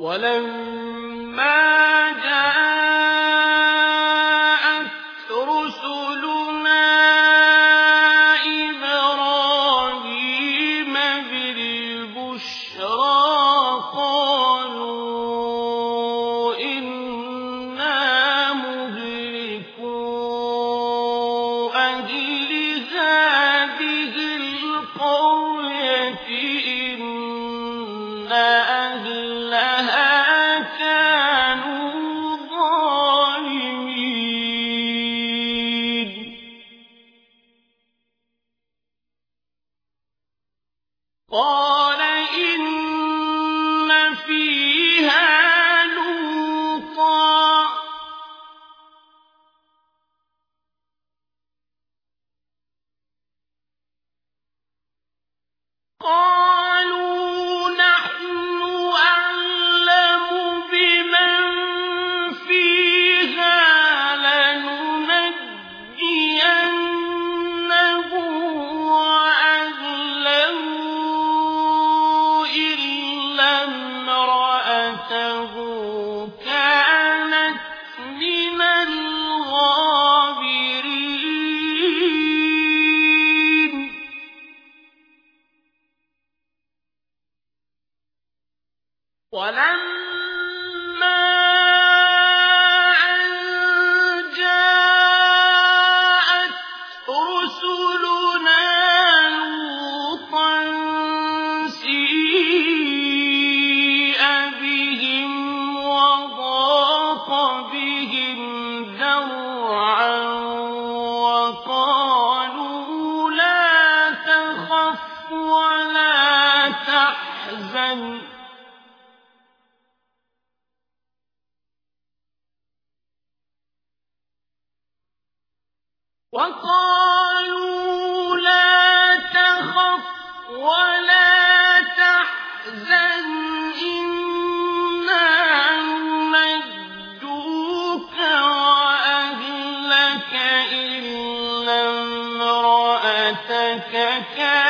ولما جاءت رسلنا إبراهيم بالبشرى قالوا إنا مهلكو أهل هذه القرية إن أهلها قال ولما أن جاءت رسلنا لوطا سيء بهم وضاق بهم ذرعا وقالوا لا تخف ولا تحزن وقالوا لا تخف ولا تحزن إنا ننجوك وأهلك إلا امرأتك. كانت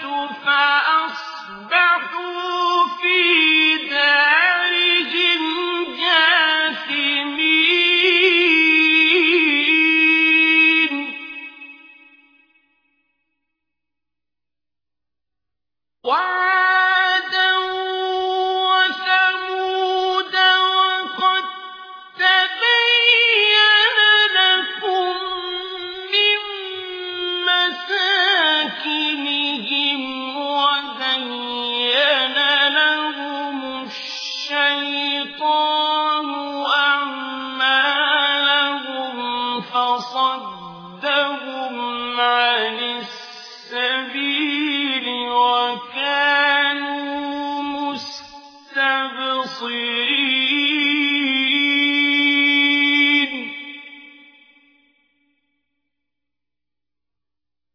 الرجفة وصدهم عن السبيل وكانوا مستبصرين.